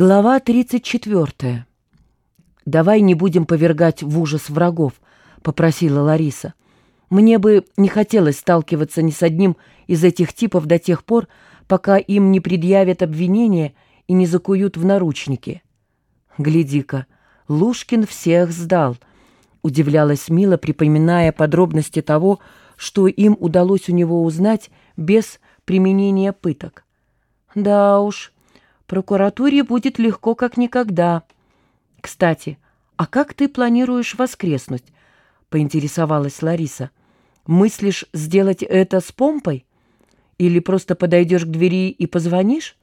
Глава 34. «Давай не будем повергать в ужас врагов», — попросила Лариса. «Мне бы не хотелось сталкиваться ни с одним из этих типов до тех пор, пока им не предъявят обвинения и не закуют в наручники». «Гляди-ка, Лушкин всех сдал», — удивлялась Мила, припоминая подробности того, что им удалось у него узнать без применения пыток. «Да уж», Прокуратуре будет легко, как никогда. Кстати, а как ты планируешь воскреснуть? Поинтересовалась Лариса. Мыслишь сделать это с помпой? Или просто подойдешь к двери и позвонишь?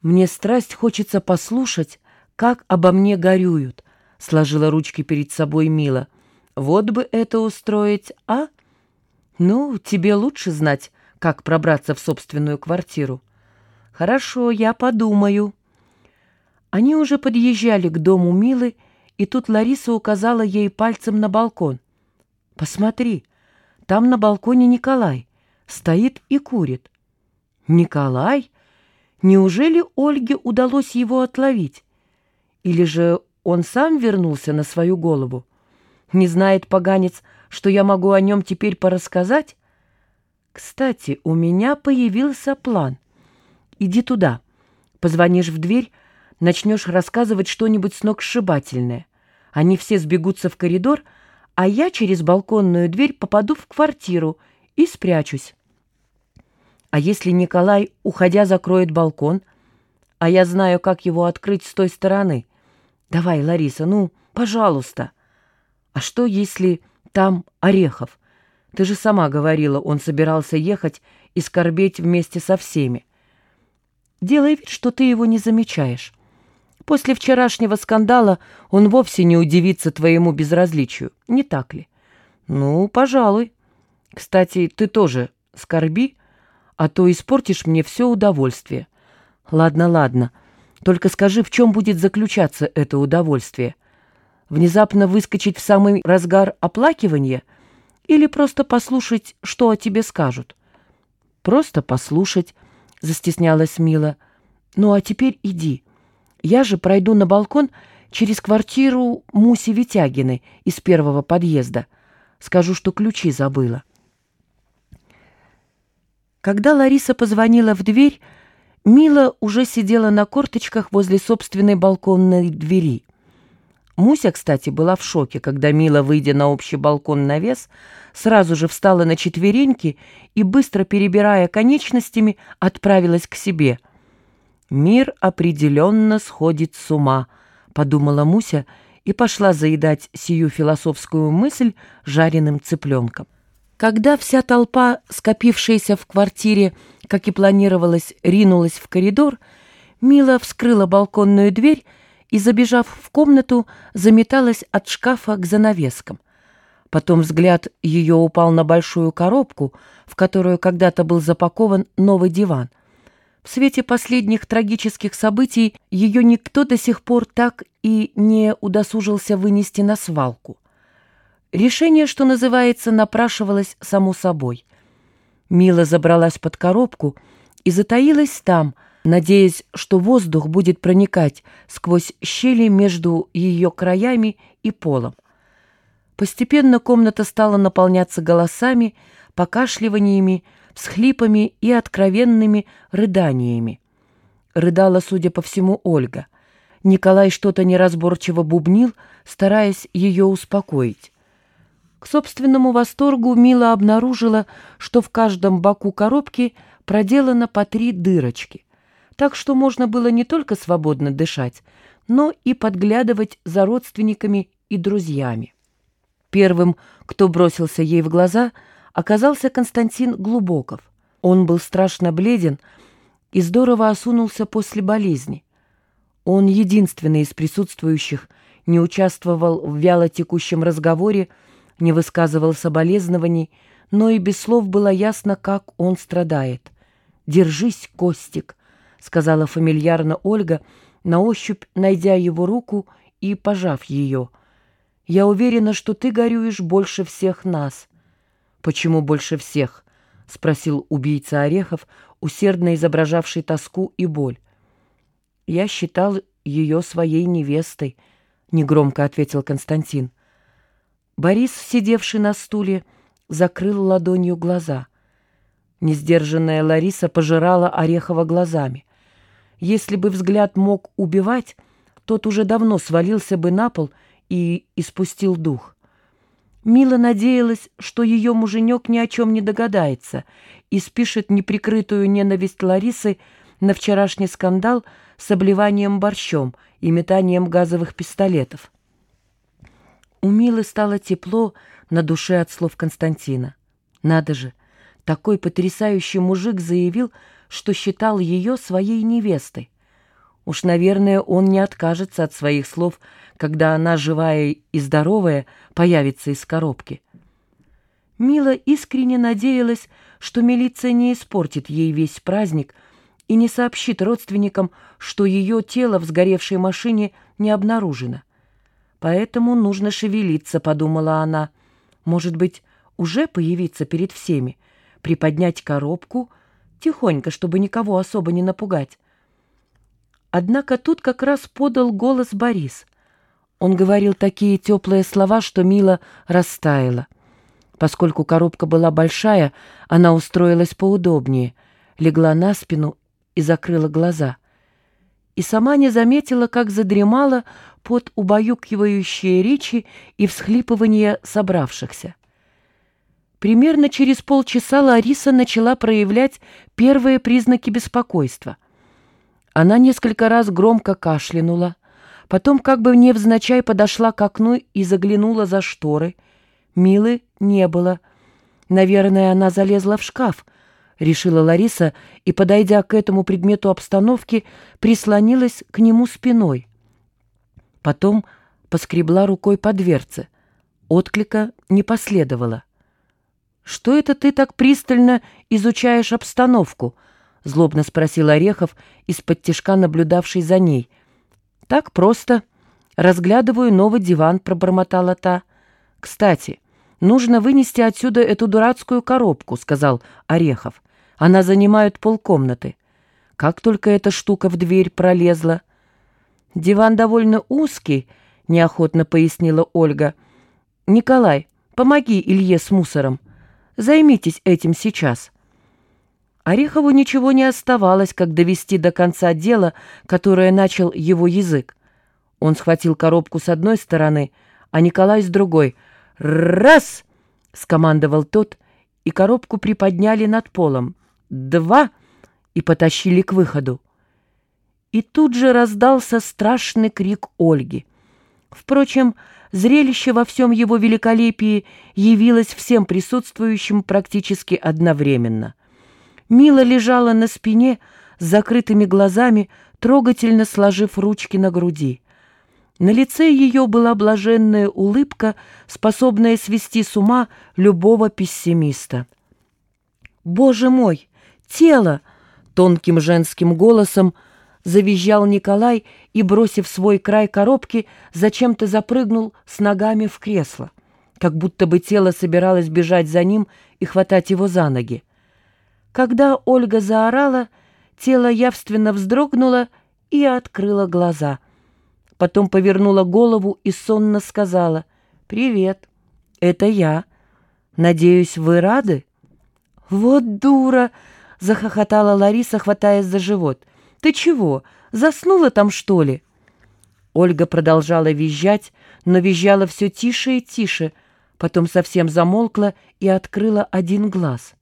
Мне страсть хочется послушать, как обо мне горюют, сложила ручки перед собой Мила. Вот бы это устроить, а? Ну, тебе лучше знать, как пробраться в собственную квартиру. «Хорошо, я подумаю». Они уже подъезжали к дому Милы, и тут Лариса указала ей пальцем на балкон. «Посмотри, там на балконе Николай, стоит и курит». «Николай? Неужели Ольге удалось его отловить? Или же он сам вернулся на свою голову? Не знает поганец, что я могу о нем теперь порассказать? Кстати, у меня появился план. Иди туда. Позвонишь в дверь, начнешь рассказывать что-нибудь сногсшибательное. Они все сбегутся в коридор, а я через балконную дверь попаду в квартиру и спрячусь. А если Николай, уходя, закроет балкон, а я знаю, как его открыть с той стороны? Давай, Лариса, ну, пожалуйста. А что, если там Орехов? Ты же сама говорила, он собирался ехать и скорбеть вместе со всеми. Делай вид, что ты его не замечаешь. После вчерашнего скандала он вовсе не удивится твоему безразличию, не так ли? Ну, пожалуй. Кстати, ты тоже скорби, а то испортишь мне все удовольствие. Ладно, ладно. Только скажи, в чем будет заключаться это удовольствие? Внезапно выскочить в самый разгар оплакивания или просто послушать, что о тебе скажут? Просто послушать, застеснялась Мила. «Ну а теперь иди. Я же пройду на балкон через квартиру Муси Витягиной из первого подъезда. Скажу, что ключи забыла». Когда Лариса позвонила в дверь, Мила уже сидела на корточках возле собственной балконной двери. Муся, кстати, была в шоке, когда Мила, выйдя на общий балкон навес, сразу же встала на четвереньки и, быстро перебирая конечностями, отправилась к себе. «Мир определенно сходит с ума», — подумала Муся и пошла заедать сию философскую мысль жареным цыпленком. Когда вся толпа, скопившаяся в квартире, как и планировалось, ринулась в коридор, Мила вскрыла балконную дверь и, забежав в комнату, заметалась от шкафа к занавескам. Потом взгляд ее упал на большую коробку, в которую когда-то был запакован новый диван. В свете последних трагических событий ее никто до сих пор так и не удосужился вынести на свалку. Решение, что называется, напрашивалось само собой. Мила забралась под коробку и затаилась там, надеясь, что воздух будет проникать сквозь щели между ее краями и полом. Постепенно комната стала наполняться голосами, покашливаниями, всхлипами и откровенными рыданиями. Рыдала, судя по всему, Ольга. Николай что-то неразборчиво бубнил, стараясь ее успокоить. К собственному восторгу Мила обнаружила, что в каждом боку коробки проделано по три дырочки — так что можно было не только свободно дышать, но и подглядывать за родственниками и друзьями. Первым, кто бросился ей в глаза, оказался Константин Глубоков. Он был страшно бледен и здорово осунулся после болезни. Он единственный из присутствующих не участвовал в вялотекущем разговоре, не высказывал соболезнований, но и без слов было ясно, как он страдает. «Держись, Костик!» Сказала фамильярно Ольга, на ощупь найдя его руку и пожав ее. «Я уверена, что ты горюешь больше всех нас». «Почему больше всех?» — спросил убийца Орехов, усердно изображавший тоску и боль. «Я считал ее своей невестой», — негромко ответил Константин. Борис, сидевший на стуле, закрыл ладонью глаза. Несдержанная Лариса пожирала Орехова глазами. Если бы взгляд мог убивать, тот уже давно свалился бы на пол и испустил дух. Мила надеялась, что ее муженек ни о чем не догадается и спишет неприкрытую ненависть Ларисы на вчерашний скандал с обливанием борщом и метанием газовых пистолетов. У Милы стало тепло на душе от слов Константина. Надо же, такой потрясающий мужик заявил, что считал ее своей невестой. Уж, наверное, он не откажется от своих слов, когда она, живая и здоровая, появится из коробки. Мила искренне надеялась, что милиция не испортит ей весь праздник и не сообщит родственникам, что ее тело в сгоревшей машине не обнаружено. Поэтому нужно шевелиться, подумала она. Может быть, уже появиться перед всеми, приподнять коробку, тихонько, чтобы никого особо не напугать, Однако тут как раз подал голос Борис. Он говорил такие теплые слова, что Мила растаяла. Поскольку коробка была большая, она устроилась поудобнее, легла на спину и закрыла глаза. И сама не заметила, как задремала под убаюкивающие речи и всхлипывания собравшихся. Примерно через полчаса Лариса начала проявлять первые признаки беспокойства. Она несколько раз громко кашлянула, потом как бы невзначай подошла к окну и заглянула за шторы. Милы не было. Наверное, она залезла в шкаф, решила Лариса и, подойдя к этому предмету обстановки, прислонилась к нему спиной. Потом поскребла рукой по дверце. Отклика не последовало. «Что это ты так пристально изучаешь обстановку?» — злобно спросил Орехов, из-под тишка наблюдавший за ней. «Так просто. Разглядываю новый диван», — пробормотала та. «Кстати, нужно вынести отсюда эту дурацкую коробку», — сказал Орехов. «Она занимает полкомнаты. Как только эта штука в дверь пролезла». «Диван довольно узкий», — неохотно пояснила Ольга. «Николай, помоги Илье с мусором. Займитесь этим сейчас». Орехову ничего не оставалось, как довести до конца дело, которое начал его язык. Он схватил коробку с одной стороны, а Николай с другой. «Раз!» — скомандовал тот, и коробку приподняли над полом. «Два!» — и потащили к выходу. И тут же раздался страшный крик Ольги. Впрочем, зрелище во всем его великолепии явилось всем присутствующим практически одновременно — Мила лежала на спине с закрытыми глазами, трогательно сложив ручки на груди. На лице ее была блаженная улыбка, способная свести с ума любого пессимиста. «Боже мой! Тело!» — тонким женским голосом завизжал Николай и, бросив свой край коробки, зачем-то запрыгнул с ногами в кресло, как будто бы тело собиралось бежать за ним и хватать его за ноги. Когда Ольга заорала, тело явственно вздрогнуло и открыло глаза. Потом повернула голову и сонно сказала «Привет, это я. Надеюсь, вы рады?» «Вот дура!» — захохотала Лариса, хватаясь за живот. «Ты чего, заснула там, что ли?» Ольга продолжала визжать, но визжала все тише и тише, потом совсем замолкла и открыла один глаз —